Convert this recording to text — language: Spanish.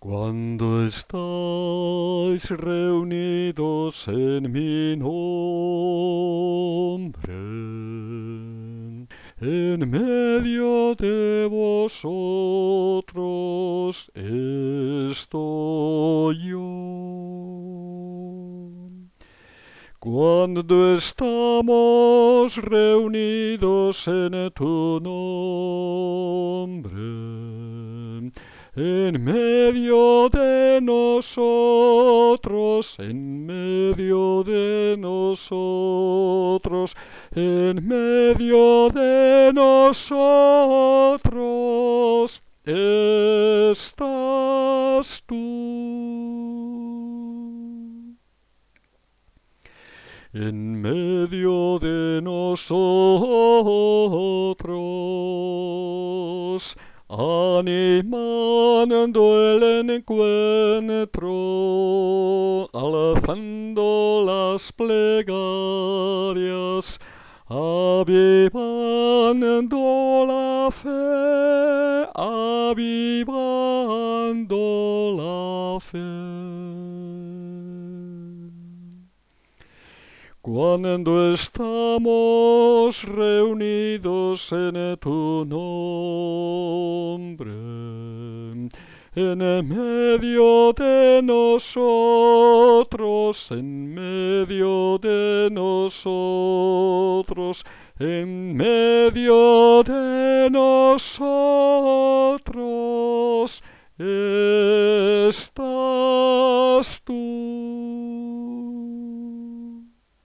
Cuando estáis reunidos en mi nombre, en medio de vosotros estoy yo. Cuando estamos reunidos en tu nombre, en medio de nosotros, en medio de nosotros, en medio de nosotros estás tú. En medio de nosotros animando el encuentro, alzando las plegarias, avivando la fe, avivando la fe. Cuando estamos reunidos en tu nombre, en medio de nosotros, en medio de nosotros, en medio de nosotros estás tú.